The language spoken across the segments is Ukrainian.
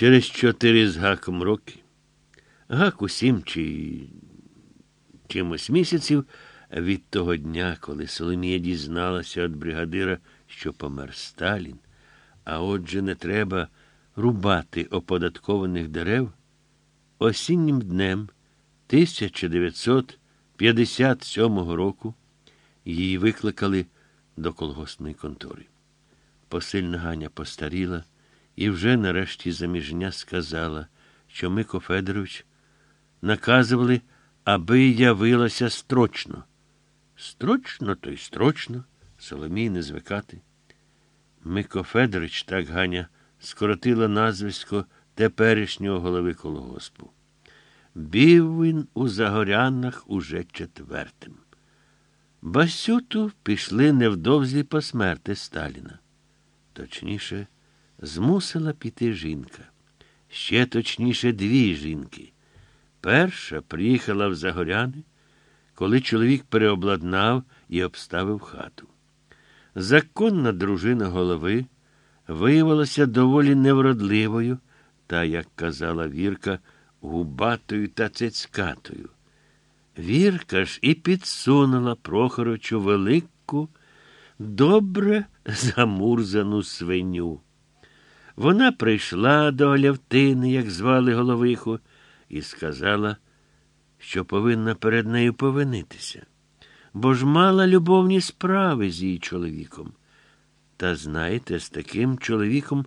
Через чотири з гаком роки, гак у сім чи чимось місяців від того дня, коли Соломія дізналася від бригадира, що помер Сталін, а отже не треба рубати оподаткованих дерев, осіннім днем 1957 року її викликали до колгоспної контори. Посильна Ганя постаріла і вже нарешті заміжня сказала, що Мико Федорович наказували, аби явилася строчно. Строчно, то й строчно, Соломій не звикати. Мико Федорович, так Ганя, скоротила назвисько теперішнього голови колгоспу. Бів він у Загорянах уже четвертим. Басюту пішли невдовзі по смерти Сталіна. Точніше, змусила піти жінка. Ще точніше, дві жінки. Перша приїхала в Загоряни, коли чоловік переобладнав і обставив хату. Законна дружина голови виявилася доволі невродливою та, як казала Вірка, губатою та цицькатою. Вірка ж і підсунула Прохоровичу велику, добре замурзану свиню. Вона прийшла до Алявтини, як звали Головиху, і сказала, що повинна перед нею повинитися, бо ж мала любовні справи з її чоловіком. Та знаєте, з таким чоловіком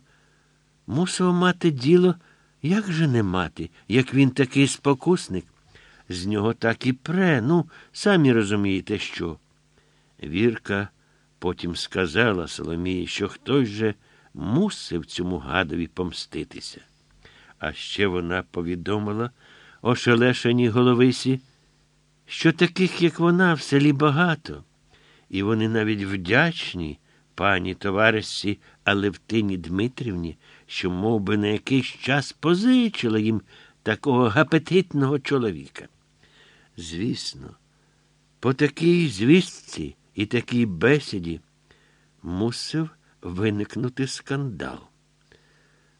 мусив мати діло, як же не мати, як він такий спокусник. З нього так і пре, ну, самі розумієте, що. Вірка потім сказала Соломії, що хтось же мусив цьому гадові помститися. А ще вона повідомила ошелешеній головисі, що таких, як вона, в селі багато, і вони навіть вдячні пані товаришці Алевтині Дмитрівні, що мов би, на якийсь час позичила їм такого апетитного чоловіка. Звісно, по такій звістці і такій бесіді мусив виникнути скандал.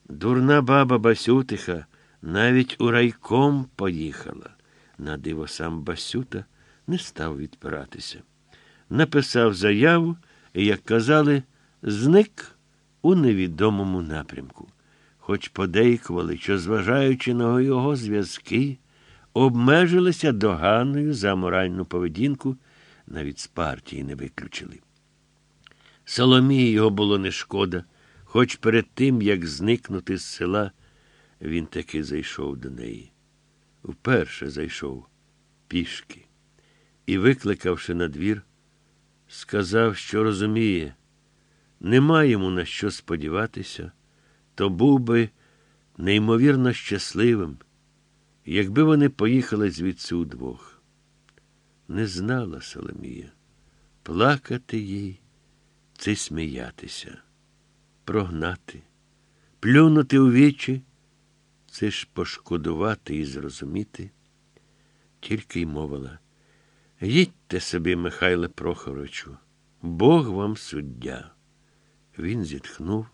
Дурна баба Басютиха навіть у райком поїхала. На диво сам Басюта не став відпиратися. Написав заяву і, як казали, зник у невідомому напрямку, хоч подейкували, що, зважаючи на його зв'язки, обмежилися доганою за моральну поведінку, навіть з партії не виключили. Соломії його було не шкода, хоч перед тим, як зникнути з села, він таки зайшов до неї. Вперше зайшов пішки і, викликавши на двір, сказав, що розуміє, нема йому на що сподіватися, то був би неймовірно щасливим, якби вони поїхали звідси удвох. Не знала Соломія, плакати їй це сміятися, прогнати, плюнути у вічі, це ж пошкодувати і зрозуміти. Тільки й мовила. Їдьте собі, Михайле Прохоровичу, Бог вам суддя. Він зітхнув,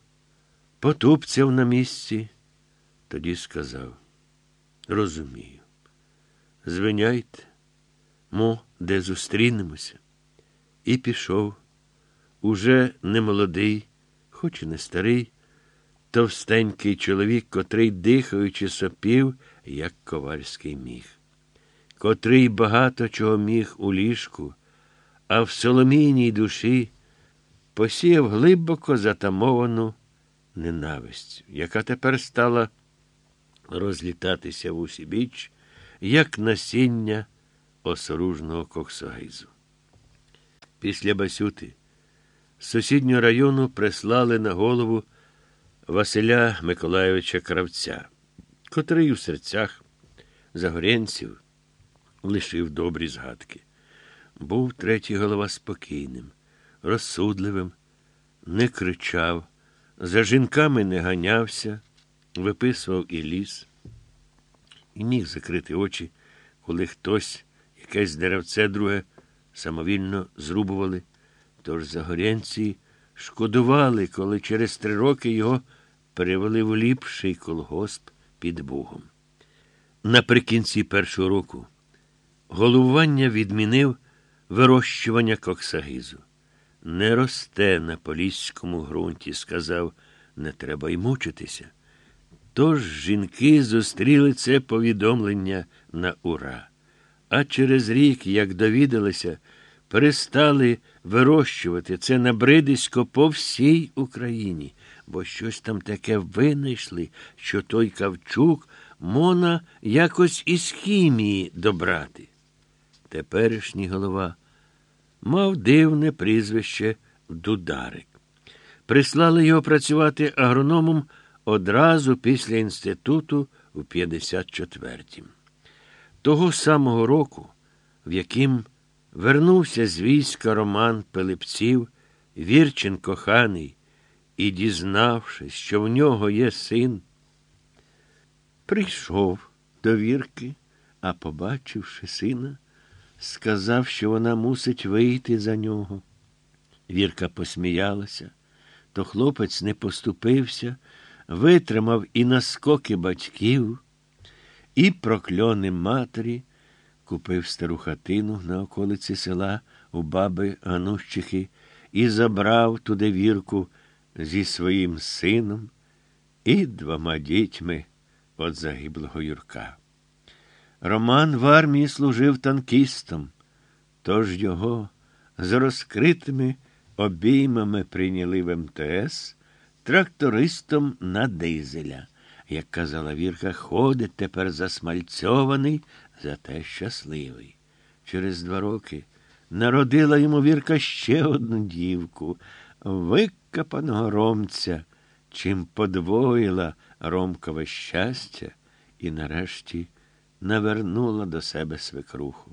потупцяв на місці, тоді сказав Розумію. Звиняйте, мо, де зустрінемося. І пішов, уже не молодий, хоч і не старий, товстенький чоловік, котрий, дихаючи, сопів, як ковальський міг котрий багато чого міг у ліжку, а в соломійній душі посіяв глибоко затамовану ненависть, яка тепер стала розлітатися в усі біч, як насіння осоружного коксогизу. Після Басюти з сусіднього району прислали на голову Василя Миколайовича Кравця, котрий у серцях загорянців лишив добрі згадки. Був третій голова спокійним, розсудливим, не кричав, за жінками не ганявся, виписував і ліс, і міг закрити очі, коли хтось, якесь деревце друге, самовільно зрубували, тож загорянці шкодували, коли через три роки його перевели в ліпший колгосп під Бугом. Наприкінці першого року головування відмінив вирощування коксагизу. Не росте на поліському ґрунті, сказав, не треба й мучитися. Тож жінки зустріли це повідомлення на ура. А через рік, як довідалися, перестали вирощувати це набридисько по всій Україні, бо щось там таке винайшли, що той кавчук мона якось із хімії добрати. Теперішній голова мав дивне прізвище Дударик. Прислали його працювати агрономом одразу після інституту в 54-м. Того самого року, в яким вернувся з війська Роман Пилипців, Вірчин коханий, і, дізнавшись, що в нього є син, прийшов до вірки, а, побачивши сина, сказав, що вона мусить вийти за нього. Вірка посміялася, то хлопець не поступився, витримав і наскоки батьків, і прокльони матері, купив стару хатину на околиці села у баби Ганущихи і забрав туди вірку зі своїм сином і двома дітьми від загиблого Юрка. Роман в армії служив танкістом, тож його з розкритими обіймами прийняли в МТС трактористом на дизеля. Як казала Вірка, ходить тепер засмальцьований, зате щасливий. Через два роки народила йому Вірка ще одну дівку, викопаного ромця, чим подвоїла ромкове щастя і нарешті навернула до себе свекруху.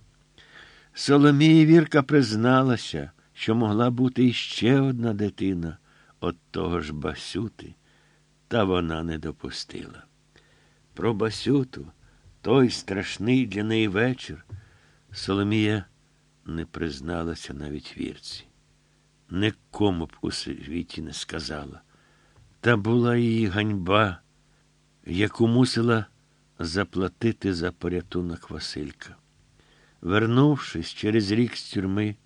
Соломії Вірка призналася, що могла бути іще одна дитина от того ж Басюти, та вона не допустила. Про Басюту, той страшний для неї вечір, Соломія не призналася навіть вірці. Нікому б у світі не сказала. Та була її ганьба, яку мусила заплатити за порятунок Василька. Вернувшись через рік з тюрми,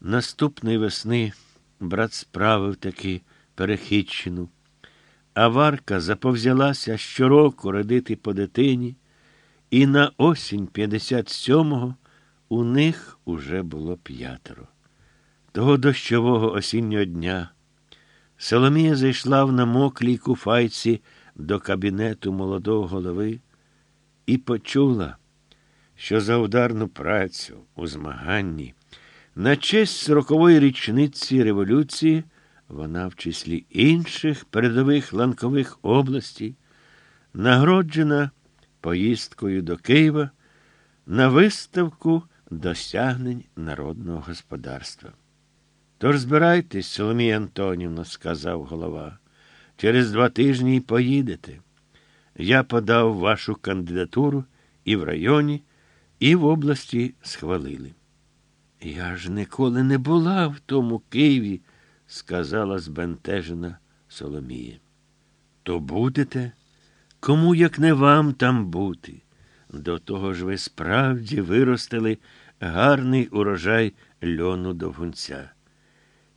наступної весни брат справив таки перехідчину, а Варка заповзялася щороку родити по дитині, і на осінь 57-го у них уже було п'ятеро. Того дощового осіннього дня Соломія зайшла в намоклій куфайці до кабінету молодого голови і почула, що за ударну працю у змаганні на честь сорокової річниці революції вона в числі інших передових ланкових областей нагороджена поїздкою до Києва на виставку досягнень народного господарства. Тож збирайтесь, Соломія Антонівна, сказав голова. Через два тижні й поїдете. Я подав вашу кандидатуру і в районі, і в області схвалили. Я ж ніколи не була в тому Києві, сказала збентежена Соломія. То будете? Кому, як не вам там бути? До того ж ви справді виростили гарний урожай льону довгунця.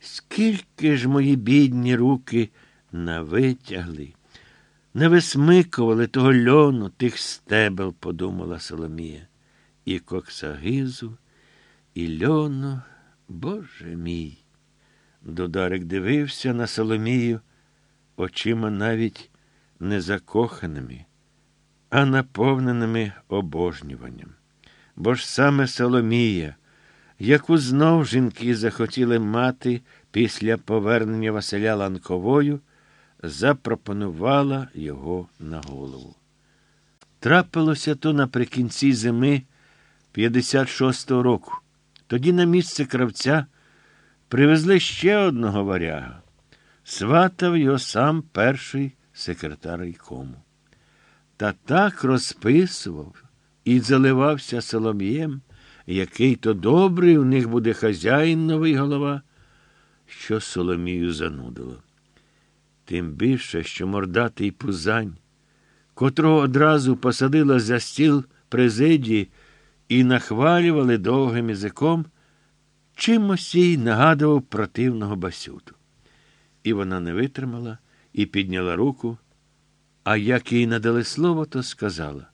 Скільки ж мої бідні руки навитягли, не висмикували того льону, тих стебел, подумала Соломія, і коксагизу, і льону, Боже мій. Додарик дивився на Соломію очима навіть не закоханими, а наповненими обожнюванням. Бо ж саме Соломія, яку знов жінки захотіли мати після повернення Василя Ланковою, запропонувала його на голову. Трапилося то наприкінці зими 56-го року. Тоді на місце кравця привезли ще одного варяга. Сватав його сам перший секретар райкому. Та так розписував і заливався солом'єм, який то добрий у них буде хазяїн новий голова, що Соломію занудило. Тим більше, що мордатий пузань, котрого одразу посадила за стіл президії і нахвалювали довгим язиком, чимось їй нагадував противного басюту. І вона не витримала і підняла руку, а як їй надали слово, то сказала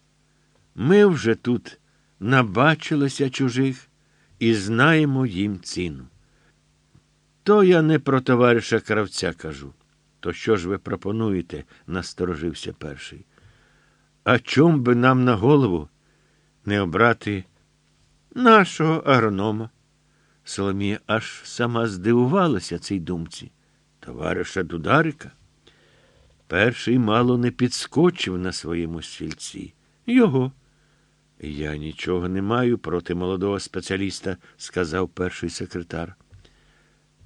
ми вже тут набачилися чужих і знаємо їм ціну. То я не про товариша кравця кажу. То що ж ви пропонуєте? насторожився перший. А чом би нам на голову не обрати нашого агронома? Соломія аж сама здивувалася цій думці. Товариша Дударика. Перший мало не підскочив на своєму стільці. Його. Я нічого не маю проти молодого спеціаліста, сказав перший секретар.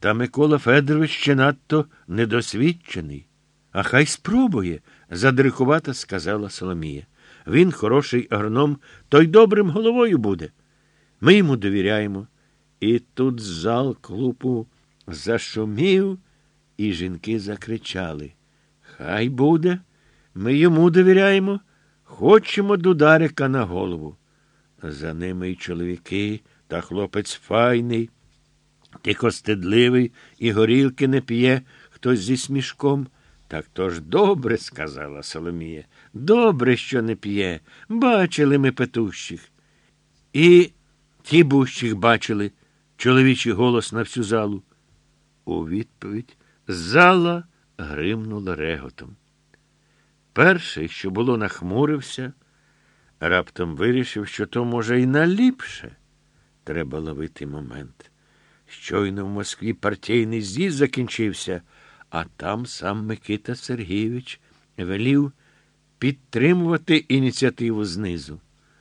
Та Микола Федорович ще надто недосвідчений. А хай спробує, задрикувато сказала Соломія. Він хороший агроном, то й добрим головою буде. Ми йому довіряємо. І тут зал клубу зашумів, і жінки закричали. Хай буде, ми йому довіряємо, хочемо дударика на голову. За ними й чоловіки, та хлопець файний, тихо стидливий і горілки не п'є хтось зі смішком. Так то ж добре, сказала Соломія. Добре, що не п'є. Бачили ми петущих. І ті бущих бачили чоловічий голос на всю залу. У відповідь зала гримнула реготом. Перший, що було, нахмурився, раптом вирішив, що то, може, й наліпше. Треба ловити момент. Щойно в Москві партійний з'їзд закінчився, а там сам Микита Сергійович велів підтримувати ініціативу знизу.